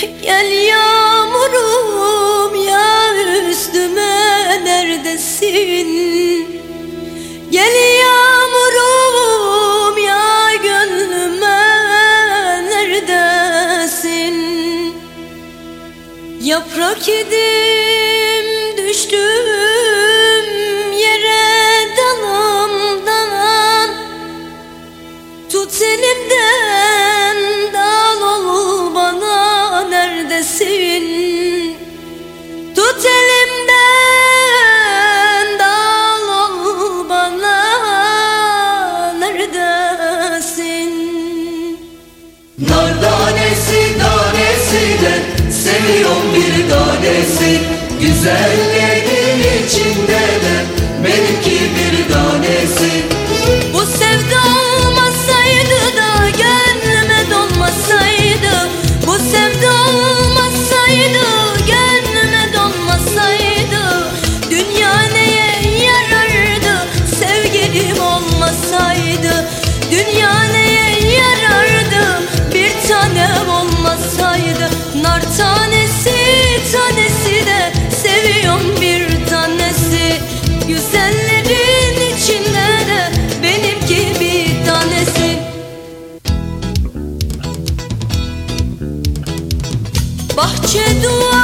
Gel yağmurum ya üstüme neredesin? Gel yağmurum ya gönlüme neredesin? Yaprak idim düştüm yere dalım dalan. Tut elimden bir tanesi Güzellerin içinde de benimki bir tanesi Güzellerin içinde de benimki bir tanesi Bahçe duvar